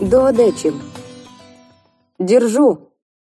До дечи. Держу.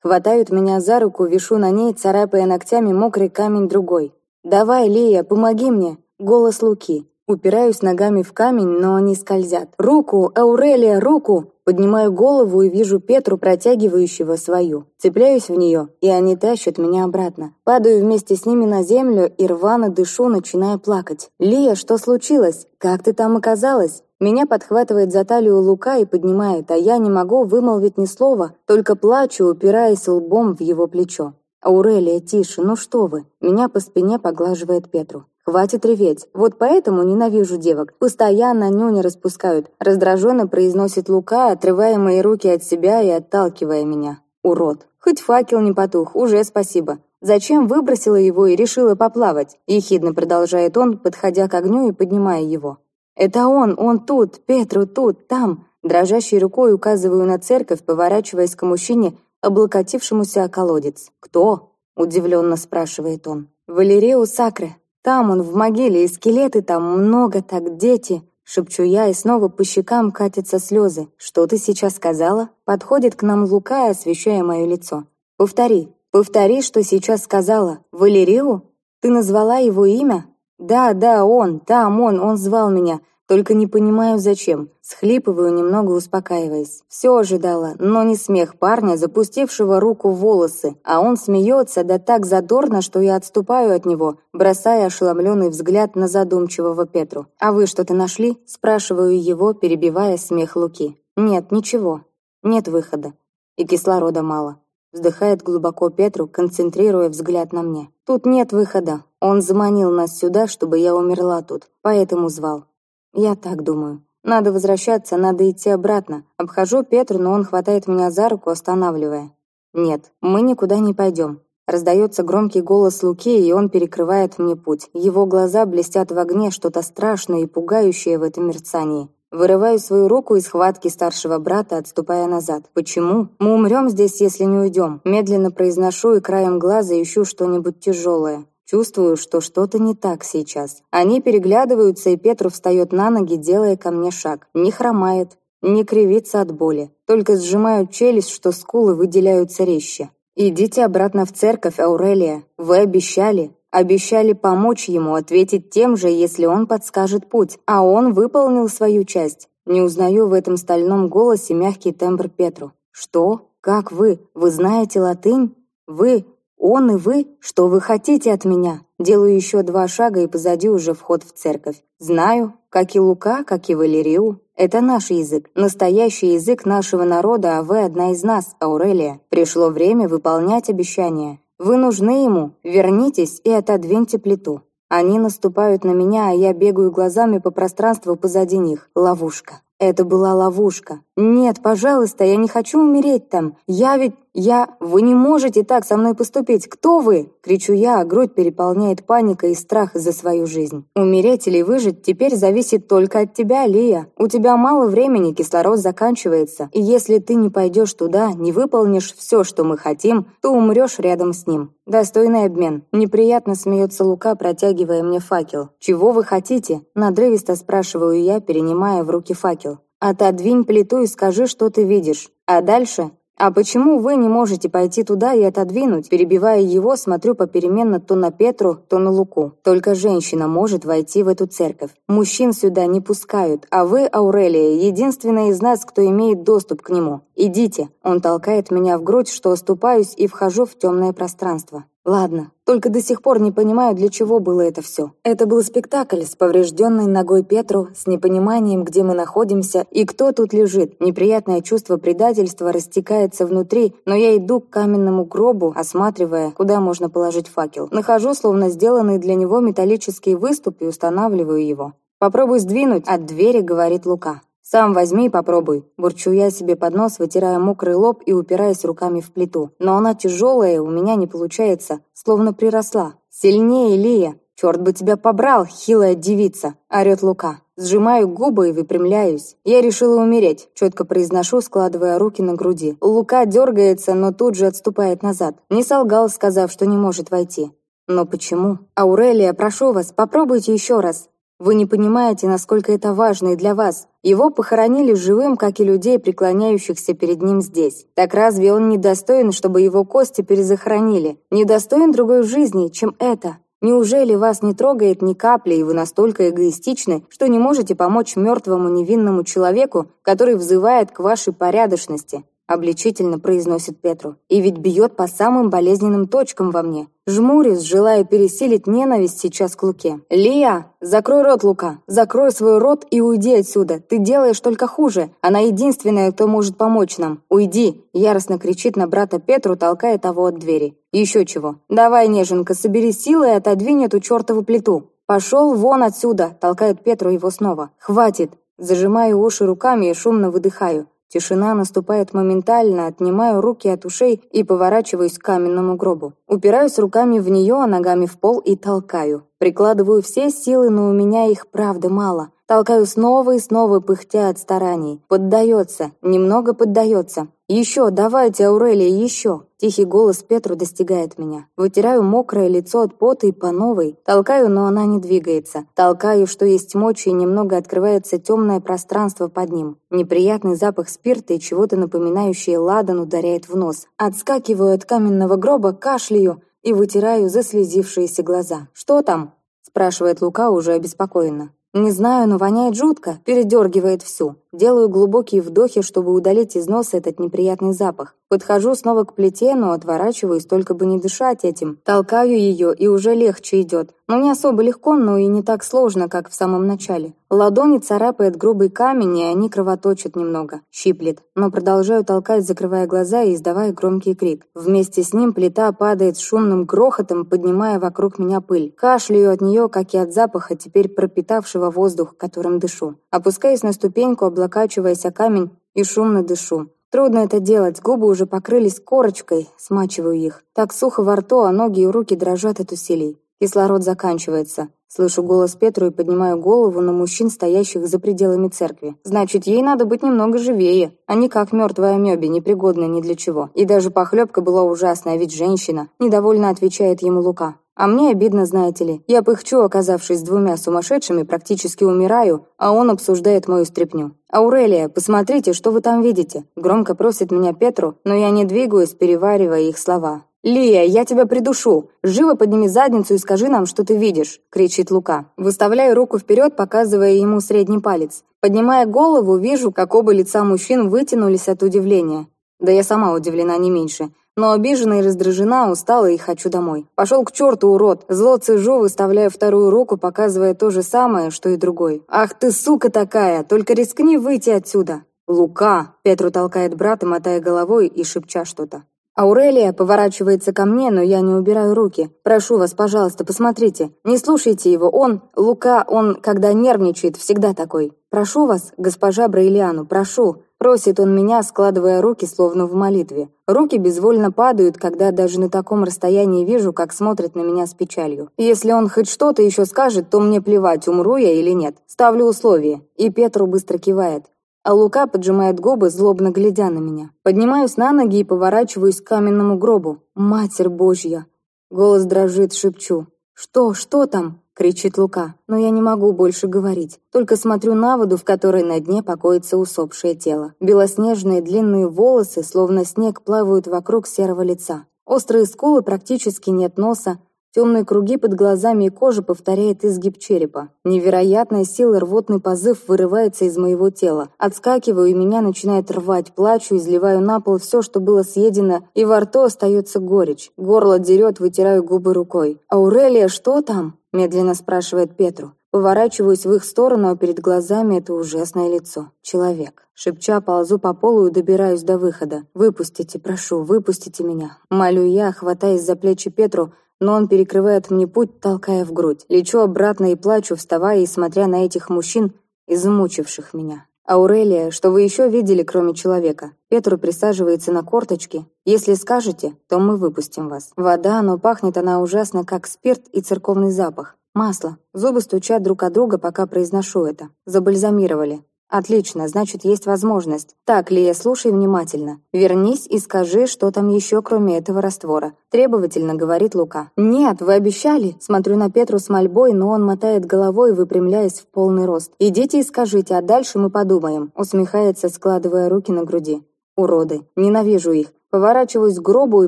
Хватают меня за руку, вишу на ней, царапая ногтями мокрый камень другой. Давай, Лия, помоги мне. Голос Луки. Упираюсь ногами в камень, но они скользят. «Руку! Аурелия, руку!» Поднимаю голову и вижу Петру, протягивающего свою. Цепляюсь в нее, и они тащат меня обратно. Падаю вместе с ними на землю и рвано дышу, начиная плакать. «Лия, что случилось? Как ты там оказалась?» Меня подхватывает за талию Лука и поднимает, а я не могу вымолвить ни слова, только плачу, упираясь лбом в его плечо. «Аурелия, тише, ну что вы?» Меня по спине поглаживает Петру. «Хватит реветь. Вот поэтому ненавижу девок. Постоянно нюни распускают». Раздраженно произносит Лука, отрывая мои руки от себя и отталкивая меня. «Урод. Хоть факел не потух, уже спасибо. Зачем выбросила его и решила поплавать?» Ехидно продолжает он, подходя к огню и поднимая его. «Это он, он тут, Петру тут, там». Дрожащей рукой указываю на церковь, поворачиваясь к мужчине, облокотившемуся о колодец. «Кто?» – удивленно спрашивает он. «Валериу Сакре», там он в могиле, и скелеты там много, так дети. Шепчу я, и снова по щекам катятся слезы. Что ты сейчас сказала? Подходит к нам Лука, освещая мое лицо. Повтори, повтори, что сейчас сказала. Валерию? Ты назвала его имя? Да, да, он, там он, он звал меня. Только не понимаю, зачем. Схлипываю, немного успокаиваясь. Все ожидала, но не смех парня, запустившего руку в волосы. А он смеется, да так задорно, что я отступаю от него, бросая ошеломленный взгляд на задумчивого Петру. «А вы что-то нашли?» Спрашиваю его, перебивая смех Луки. «Нет, ничего. Нет выхода. И кислорода мало». Вздыхает глубоко Петру, концентрируя взгляд на мне. «Тут нет выхода. Он заманил нас сюда, чтобы я умерла тут. Поэтому звал. Я так думаю. Надо возвращаться, надо идти обратно. Обхожу Петру, но он хватает меня за руку, останавливая. Нет, мы никуда не пойдем. Раздается громкий голос Луки, и он перекрывает мне путь. Его глаза блестят в огне, что-то страшное и пугающее в этом мерцании. Вырываю свою руку из схватки старшего брата, отступая назад. «Почему? Мы умрем здесь, если не уйдем». Медленно произношу и краем глаза ищу что-нибудь тяжелое. Чувствую, что что-то не так сейчас. Они переглядываются, и Петру встает на ноги, делая ко мне шаг. Не хромает, не кривится от боли. Только сжимают челюсть, что скулы выделяются резче. «Идите обратно в церковь, Аурелия. Вы обещали. Обещали помочь ему, ответить тем же, если он подскажет путь. А он выполнил свою часть. Не узнаю в этом стальном голосе мягкий тембр Петру. «Что? Как вы? Вы знаете латынь? Вы? «Он и вы? Что вы хотите от меня?» Делаю еще два шага, и позади уже вход в церковь. Знаю, как и Лука, как и Валерию. Это наш язык, настоящий язык нашего народа, а вы одна из нас, Аурелия. Пришло время выполнять обещания. Вы нужны ему, вернитесь и отодвиньте плиту. Они наступают на меня, а я бегаю глазами по пространству позади них. Ловушка. Это была ловушка. Нет, пожалуйста, я не хочу умереть там. Я ведь... Я... Вы не можете так со мной поступить. Кто вы? Кричу я, а грудь переполняет паника и страх за свою жизнь. Умереть или выжить теперь зависит только от тебя, Лия. У тебя мало времени, кислород заканчивается. И если ты не пойдешь туда, не выполнишь все, что мы хотим, то умрешь рядом с ним. Достойный обмен. Неприятно смеется Лука, протягивая мне факел. «Чего вы хотите?» Надрывисто спрашиваю я, перенимая в руки факел. «Отодвинь плиту и скажи, что ты видишь. А дальше «А почему вы не можете пойти туда и отодвинуть?» Перебивая его, смотрю попеременно то на Петру, то на Луку. Только женщина может войти в эту церковь. Мужчин сюда не пускают, а вы, Аурелия, единственная из нас, кто имеет доступ к нему. Идите. Он толкает меня в грудь, что оступаюсь и вхожу в темное пространство. Ладно, только до сих пор не понимаю, для чего было это все. Это был спектакль с поврежденной ногой Петру, с непониманием, где мы находимся и кто тут лежит. Неприятное чувство предательства растекается внутри, но я иду к каменному гробу, осматривая, куда можно положить факел. Нахожу, словно сделанный для него металлический выступ и устанавливаю его. «Попробуй сдвинуть», — от двери говорит Лука. «Сам возьми и попробуй», – бурчу я себе под нос, вытирая мокрый лоб и упираясь руками в плиту. Но она тяжелая, у меня не получается, словно приросла. «Сильнее, Лия! Черт бы тебя побрал, хилая девица!» – орет Лука. Сжимаю губы и выпрямляюсь. Я решила умереть, четко произношу, складывая руки на груди. Лука дергается, но тут же отступает назад. Не солгал, сказав, что не может войти. Но почему? «Аурелия, прошу вас, попробуйте еще раз. Вы не понимаете, насколько это важно и для вас. Его похоронили живым, как и людей, преклоняющихся перед ним здесь. Так разве он недостоин, чтобы его кости перезахоронили? Недостоин другой жизни, чем это? Неужели вас не трогает ни капли, и вы настолько эгоистичны, что не можете помочь мертвому невинному человеку, который взывает к вашей порядочности? Обличительно произносит Петру. И ведь бьет по самым болезненным точкам во мне. Жмурюсь, желая пересилить ненависть сейчас к Луке. «Лия! Закрой рот, Лука! Закрой свой рот и уйди отсюда! Ты делаешь только хуже! Она единственная, кто может помочь нам! Уйди!» Яростно кричит на брата Петру, толкая того от двери. «Еще чего! Давай, неженка, собери силы и отодвинь эту чертову плиту!» «Пошел вон отсюда!» – толкает Петру его снова. «Хватит!» Зажимаю уши руками и шумно выдыхаю. Тишина наступает моментально, отнимаю руки от ушей и поворачиваюсь к каменному гробу. Упираюсь руками в нее, а ногами в пол и толкаю. Прикладываю все силы, но у меня их правда мало. Толкаю снова и снова, пыхтя от стараний. Поддается, немного поддается. «Еще, давайте, Аурелия, еще!» Тихий голос Петру достигает меня. Вытираю мокрое лицо от пота и по новой. Толкаю, но она не двигается. Толкаю, что есть мочи, и немного открывается темное пространство под ним. Неприятный запах спирта и чего-то напоминающее ладан ударяет в нос. Отскакиваю от каменного гроба, кашляю и вытираю заслезившиеся глаза. «Что там?» спрашивает Лука уже обеспокоенно. «Не знаю, но воняет жутко, передергивает всю. Делаю глубокие вдохи, чтобы удалить из носа этот неприятный запах. Подхожу снова к плите, но отворачиваюсь, только бы не дышать этим. Толкаю ее, и уже легче идет. Но не особо легко, но и не так сложно, как в самом начале. Ладони царапает грубый камень, и они кровоточат немного. Щиплет. Но продолжаю толкать, закрывая глаза и издавая громкий крик. Вместе с ним плита падает с шумным грохотом, поднимая вокруг меня пыль. Кашляю от нее, как и от запаха, теперь пропитавшего воздух, которым дышу. Опускаясь на ступеньку, облокачиваясь о камень и шумно дышу. Трудно это делать, губы уже покрылись корочкой, смачиваю их. Так сухо во рту, а ноги и руки дрожат от усилий. Кислород заканчивается. Слышу голос Петру и поднимаю голову на мужчин, стоящих за пределами церкви. Значит, ей надо быть немного живее, а не как мертвая амебе, непригодная ни для чего. И даже похлебка была ужасная, ведь женщина. Недовольно отвечает ему Лука. А мне обидно, знаете ли. Я пыхчу, оказавшись двумя сумасшедшими, практически умираю, а он обсуждает мою стряпню. «Аурелия, посмотрите, что вы там видите?» Громко просит меня Петру, но я не двигаюсь, переваривая их слова. «Лия, я тебя придушу! Живо подними задницу и скажи нам, что ты видишь!» — кричит Лука. Выставляю руку вперед, показывая ему средний палец. Поднимая голову, вижу, как оба лица мужчин вытянулись от удивления. Да я сама удивлена не меньше но обижена и раздражена, устала и хочу домой. Пошел к черту, урод! Зло цежу, выставляя вторую руку, показывая то же самое, что и другой. Ах ты, сука такая! Только рискни выйти отсюда! «Лука!» — Петру толкает брата, мотая головой и шепча что-то. Аурелия поворачивается ко мне, но я не убираю руки. «Прошу вас, пожалуйста, посмотрите. Не слушайте его. Он, Лука, он, когда нервничает, всегда такой. Прошу вас, госпожа Браилиану, прошу. Просит он меня, складывая руки, словно в молитве. Руки безвольно падают, когда даже на таком расстоянии вижу, как смотрит на меня с печалью. Если он хоть что-то еще скажет, то мне плевать, умру я или нет. Ставлю условие. И Петру быстро кивает. А Лука поджимает губы, злобно глядя на меня. Поднимаюсь на ноги и поворачиваюсь к каменному гробу. Матерь Божья! Голос дрожит, шепчу. «Что? Что там?» Кричит Лука, но я не могу больше говорить. Только смотрю на воду, в которой на дне покоится усопшее тело. Белоснежные длинные волосы, словно снег, плавают вокруг серого лица. Острые скулы, практически нет носа, Темные круги под глазами и кожей повторяет изгиб черепа. Невероятная сила рвотный позыв вырывается из моего тела. Отскакиваю, и меня начинает рвать. Плачу, изливаю на пол все, что было съедено, и во рту остается горечь. Горло дерет, вытираю губы рукой. «Аурелия, что там?» – медленно спрашивает Петру. Поворачиваюсь в их сторону, а перед глазами это ужасное лицо. Человек. Шепча, ползу по полу и добираюсь до выхода. «Выпустите, прошу, выпустите меня». Молю я, хватаясь за плечи Петру, но он перекрывает мне путь, толкая в грудь. Лечу обратно и плачу, вставая и смотря на этих мужчин, измучивших меня. «Аурелия, что вы еще видели, кроме человека?» Петру присаживается на корточки. «Если скажете, то мы выпустим вас». Вода, но пахнет она ужасно, как спирт и церковный запах. Масло. Зубы стучат друг от друга, пока произношу это. Забальзамировали. Отлично, значит, есть возможность. Так, Лия, слушай внимательно. Вернись и скажи, что там еще, кроме этого раствора. Требовательно говорит Лука. Нет, вы обещали. Смотрю на Петру с мольбой, но он мотает головой, выпрямляясь в полный рост. Идите и скажите, а дальше мы подумаем. Усмехается, складывая руки на груди. Уроды. Ненавижу их. Поворачиваюсь к гробу и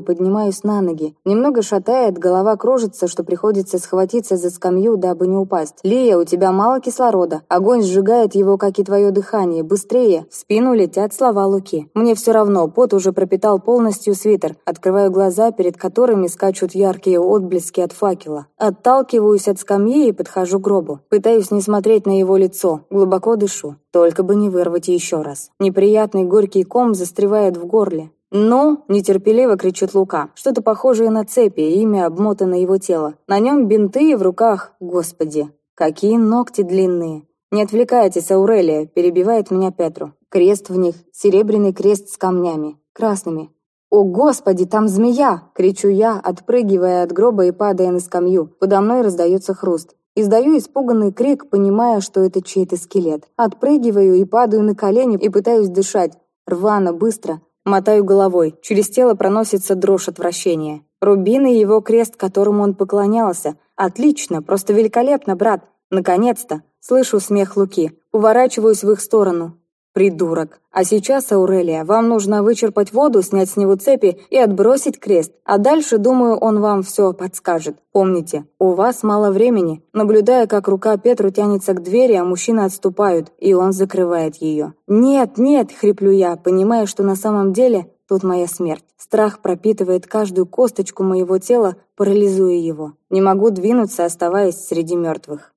поднимаюсь на ноги. Немного шатает, голова кружится, что приходится схватиться за скамью, дабы не упасть. «Лия, у тебя мало кислорода. Огонь сжигает его, как и твое дыхание. Быстрее!» В спину летят слова Луки. Мне все равно, пот уже пропитал полностью свитер. Открываю глаза, перед которыми скачут яркие отблески от факела. Отталкиваюсь от скамьи и подхожу к гробу. Пытаюсь не смотреть на его лицо. Глубоко дышу. Только бы не вырвать еще раз. Неприятный горький ком застревает в горле. «Ну!» – нетерпеливо кричит Лука. Что-то похожее на цепи, имя обмотано его тело. На нем бинты в руках. Господи, какие ногти длинные! «Не отвлекайтесь, Аурелия!» – перебивает меня Петру. Крест в них, серебряный крест с камнями, красными. «О, Господи, там змея!» – кричу я, отпрыгивая от гроба и падая на скамью. Подо мной раздается хруст. Издаю испуганный крик, понимая, что это чей-то скелет. Отпрыгиваю и падаю на колени и пытаюсь дышать. Рвано, быстро. Мотаю головой. Через тело проносится дрожь отвращения. Рубин и его крест, которому он поклонялся. Отлично, просто великолепно, брат. Наконец-то. Слышу смех Луки. Уворачиваюсь в их сторону. Придурок. А сейчас, Аурелия, вам нужно вычерпать воду, снять с него цепи и отбросить крест. А дальше, думаю, он вам все подскажет. Помните, у вас мало времени. Наблюдая, как рука Петру тянется к двери, а мужчины отступают, и он закрывает ее. «Нет, нет!» — хриплю я, понимая, что на самом деле тут моя смерть. Страх пропитывает каждую косточку моего тела, парализуя его. Не могу двинуться, оставаясь среди мертвых.